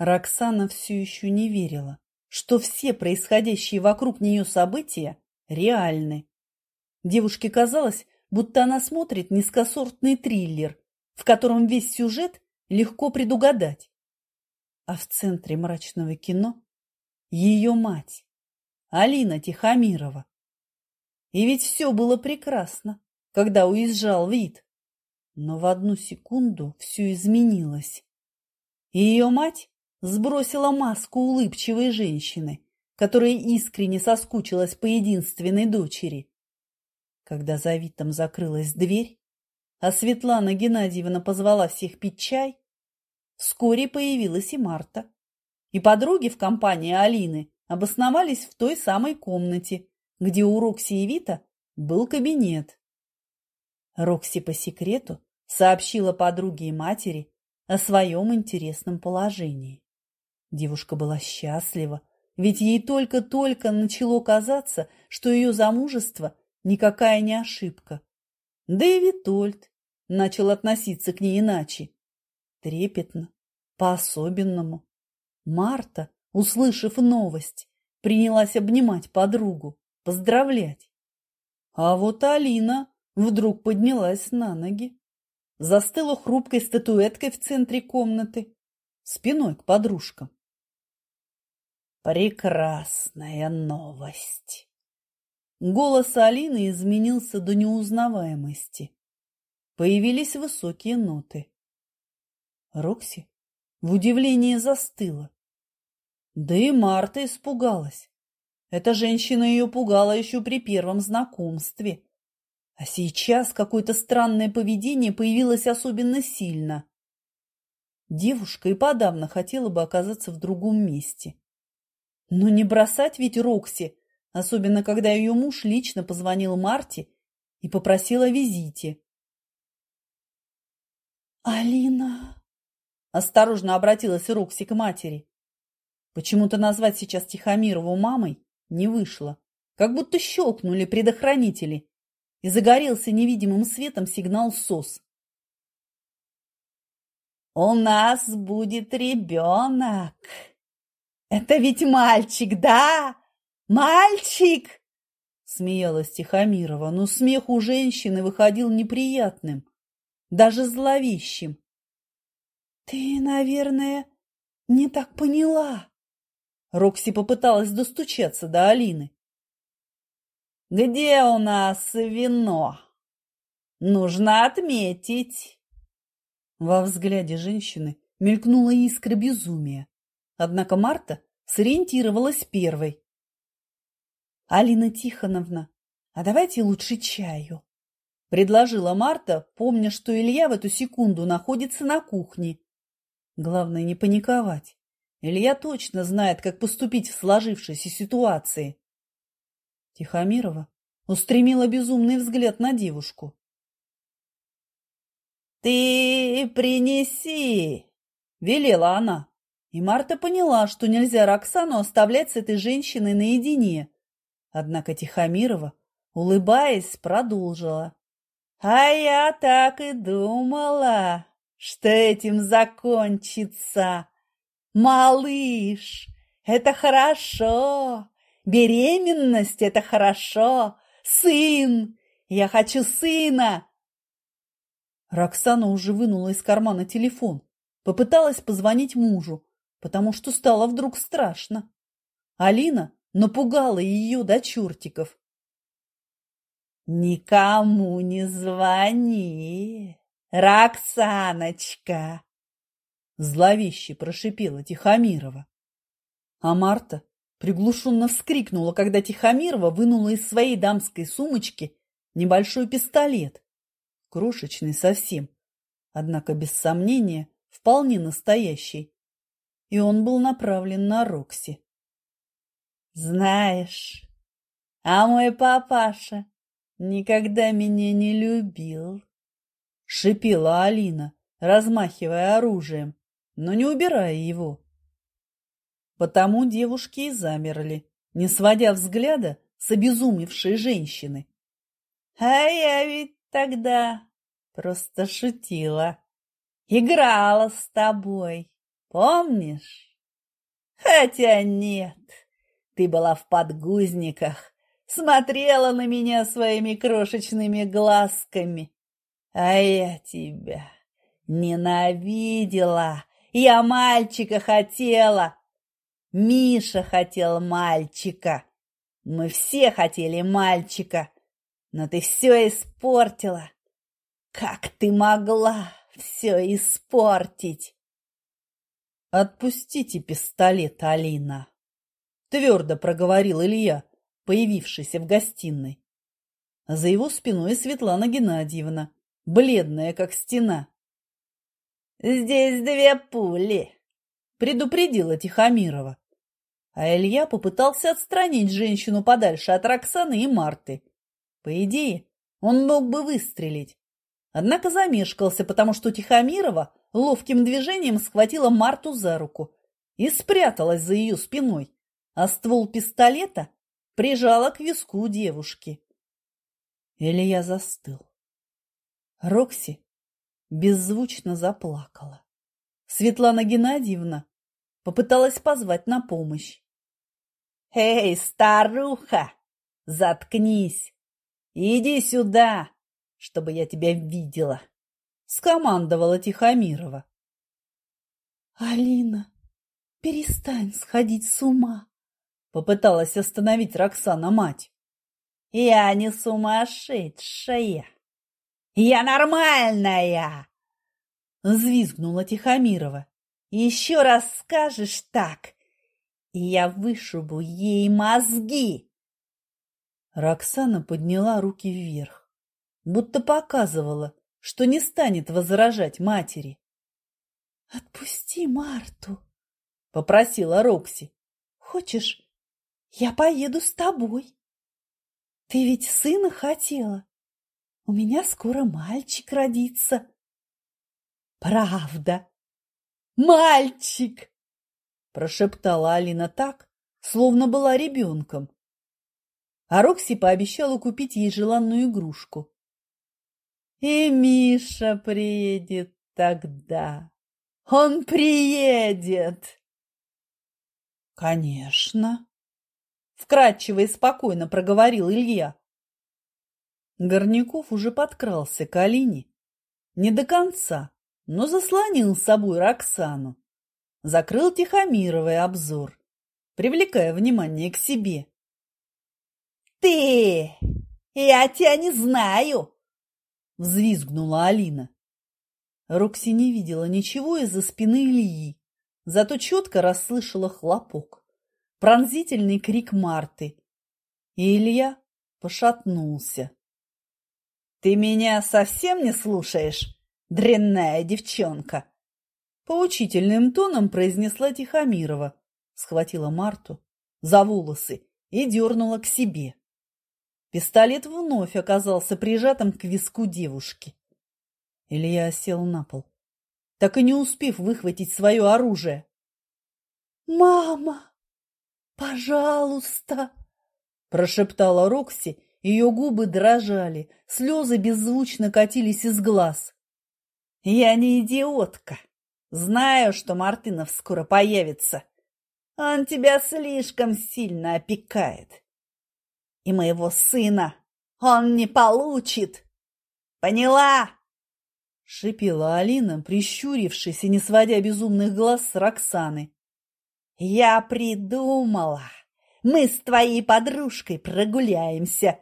Роксана все еще не верила, что все происходящие вокруг нее события реальны. Девушке казалось, будто она смотрит низкосортный триллер, в котором весь сюжет легко предугадать. А в центре мрачного кино ее мать, Алина Тихомирова. И ведь все было прекрасно, когда уезжал вид. Но в одну секунду все изменилось. Ее мать сбросила маску улыбчивой женщины, которая искренне соскучилась по единственной дочери. Когда за Витом закрылась дверь, а Светлана Геннадьевна позвала всех пить чай, вскоре появилась и Марта. И подруги в компании Алины обосновались в той самой комнате, где у Рокси и Вита был кабинет. Рокси по секрету сообщила подруге и матери о своем интересном положении. Девушка была счастлива, ведь ей только-только начало казаться, что ее замужество никакая не ошибка. Да и Витольд начал относиться к ней иначе. Трепетно, по-особенному. Марта, услышав новость, принялась обнимать подругу, поздравлять. А вот Алина вдруг поднялась на ноги, застыла хрупкой статуэткой в центре комнаты, спиной к подружкам. Прекрасная новость. Голос Алины изменился до неузнаваемости. Появились высокие ноты. Рокси в удивлении застыла. Да и Марта испугалась. Эта женщина ее пугала еще при первом знакомстве. А сейчас какое-то странное поведение появилось особенно сильно. Девушка и подавно хотела бы оказаться в другом месте. Но не бросать ведь Рокси особенно когда ее муж лично позвонил Марте и попросил о визите. «Алина!» – осторожно обратилась Рокси к матери. Почему-то назвать сейчас Тихомирову мамой не вышло, как будто щелкнули предохранители, и загорелся невидимым светом сигнал СОС. «У нас будет ребенок! Это ведь мальчик, да?» «Мальчик!» – смеялась Тихомирова, но смех у женщины выходил неприятным, даже зловещим. «Ты, наверное, не так поняла». Рокси попыталась достучаться до Алины. «Где у нас вино? Нужно отметить». Во взгляде женщины мелькнула искра безумия. Однако Марта сориентировалась первой. Алина Тихоновна, а давайте лучше чаю, предложила Марта, помня, что Илья в эту секунду находится на кухне. Главное не паниковать. Илья точно знает, как поступить в сложившейся ситуации. Тихомирова устремила безумный взгляд на девушку. «Ты принеси!» – велела она. И Марта поняла, что нельзя Роксану оставлять с этой женщиной наедине. Однако Тихомирова, улыбаясь, продолжила. «А я так и думала, что этим закончится. Малыш, это хорошо. Беременность – это хорошо. Сын, я хочу сына!» Роксана уже вынула из кармана телефон, попыталась позвонить мужу, потому что стало вдруг страшно. Алина напугала ее до чертиков. «Никому не звони, Роксаночка!» Зловеще прошипела Тихомирова. А Марта приглушенно вскрикнула, когда Тихомирова вынула из своей дамской сумочки небольшой пистолет, крошечный совсем, однако без сомнения вполне настоящий, и он был направлен на Рокси. Знаешь, а мой папаша никогда меня не любил, шипела Алина, размахивая оружием, но не убирая его. Потому девушки и замерли, не сводя взгляда с обезумевшей женщины. А я ведь тогда просто шутила, играла с тобой, помнишь? Хотя нет, ты была в подгузниках, смотрела на меня своими крошечными глазками. А я тебя ненавидела. Я мальчика хотела. Миша хотел мальчика. Мы все хотели мальчика. Но ты все испортила. Как ты могла все испортить? Отпустите пистолет, Алина. Твердо проговорил Илья, появившийся в гостиной. За его спиной Светлана Геннадьевна, бледная как стена. «Здесь две пули», — предупредила Тихомирова. А Илья попытался отстранить женщину подальше от Роксаны и Марты. По идее, он мог бы выстрелить. Однако замешкался, потому что Тихомирова ловким движением схватила Марту за руку и спряталась за ее спиной, а ствол пистолета прижала к виску девушки. Илья застыл. Рокси беззвучно заплакала. Светлана Геннадьевна попыталась позвать на помощь. «Эй, старуха, заткнись! Иди сюда, чтобы я тебя видела!» — скомандовала Тихомирова. «Алина, перестань сходить с ума!» — попыталась остановить Роксана мать. «Я не сумасшедшая!» Я нормальная!» Взвизгнула Тихомирова. «Еще раз скажешь так, и я вышибу ей мозги!» Роксана подняла руки вверх, будто показывала, что не станет возражать матери. «Отпусти Марту!» — попросила Рокси. «Хочешь, я поеду с тобой? Ты ведь сына хотела. У меня скоро мальчик родится. Правда? Мальчик! Прошептала Алина так, словно была ребенком. А Рокси пообещала купить ей желанную игрушку. И Миша приедет тогда. Он приедет. Конечно. Вкратчиво и спокойно проговорил Илья. Горняков уже подкрался к Алине. Не до конца, но заслонил с собой Роксану. Закрыл Тихомировый обзор, привлекая внимание к себе. «Ты! Я тебя не знаю!» — взвизгнула Алина. Рокси не видела ничего из-за спины Ильи, зато четко расслышала хлопок, пронзительный крик Марты. И Илья пошатнулся. «Ты меня совсем не слушаешь, дрянная девчонка?» Поучительным тоном произнесла Тихомирова, схватила Марту за волосы и дернула к себе. Пистолет вновь оказался прижатым к виску девушки. Илья сел на пол, так и не успев выхватить свое оружие. «Мама, пожалуйста!» – прошептала Рокси ее губы дрожали, слезы беззвучно катились из глаз. «Я не идиотка. Знаю, что Мартынов скоро появится. Он тебя слишком сильно опекает. И моего сына он не получит. Поняла?» Шипела Алина, прищурившись и не сводя безумных глаз с Роксаны. «Я придумала. Мы с твоей подружкой прогуляемся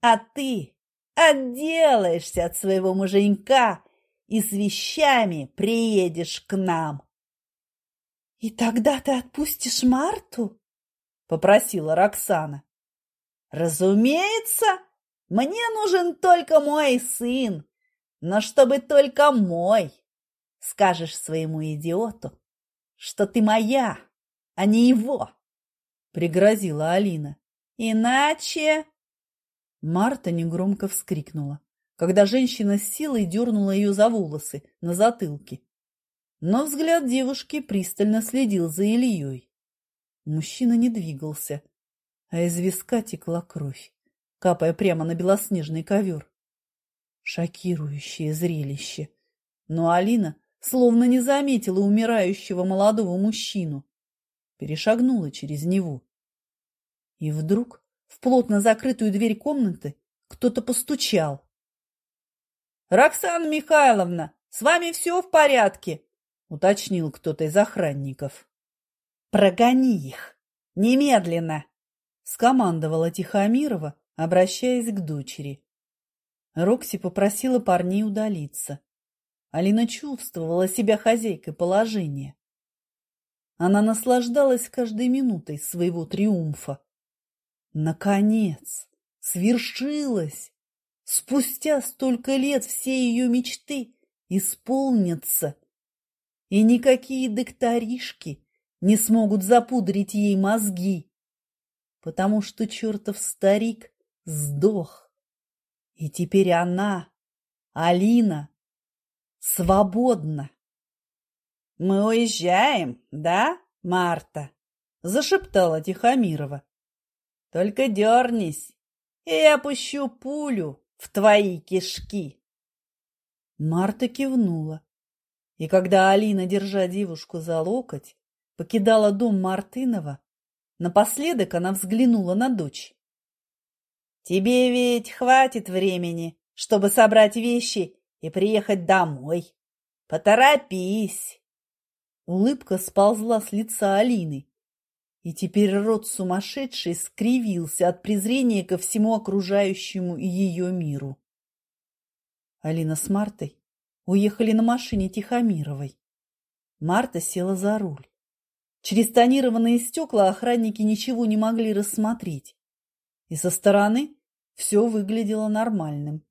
а ты отделаешься от своего муженька и с вещами приедешь к нам. — И тогда ты отпустишь Марту? — попросила Роксана. — Разумеется, мне нужен только мой сын, но чтобы только мой. Скажешь своему идиоту, что ты моя, а не его, — пригрозила Алина. Иначе... Марта негромко вскрикнула, когда женщина с силой дернула ее за волосы на затылке. Но взгляд девушки пристально следил за Ильей. Мужчина не двигался, а из виска текла кровь, капая прямо на белоснежный ковер. Шокирующее зрелище. Но Алина словно не заметила умирающего молодого мужчину. перешагнула через него. И вдруг в плотно закрытую дверь комнаты кто-то постучал. — Роксана Михайловна, с вами все в порядке? — уточнил кто-то из охранников. — Прогони их! Немедленно! — скомандовала Тихомирова, обращаясь к дочери. Рокси попросила парней удалиться. Алина чувствовала себя хозяйкой положения. Она наслаждалась каждой минутой своего триумфа. Наконец, свершилось! Спустя столько лет все ее мечты исполнятся, и никакие докторишки не смогут запудрить ей мозги, потому что чертов старик сдох. И теперь она, Алина, свободна. «Мы уезжаем, да, Марта?» – зашептала Тихомирова. «Только дернись, и я пущу пулю в твои кишки». Марта кивнула. И когда Алина, держа девушку за локоть, покидала дом Мартынова, напоследок она взглянула на дочь. «Тебе ведь хватит времени, чтобы собрать вещи и приехать домой. Поторопись!» Улыбка сползла с лица Алины, и теперь рот сумасшедший скривился от презрения ко всему окружающему и ее миру. Алина с Мартой уехали на машине Тихомировой. Марта села за руль. Через тонированные стекла охранники ничего не могли рассмотреть. И со стороны все выглядело нормальным.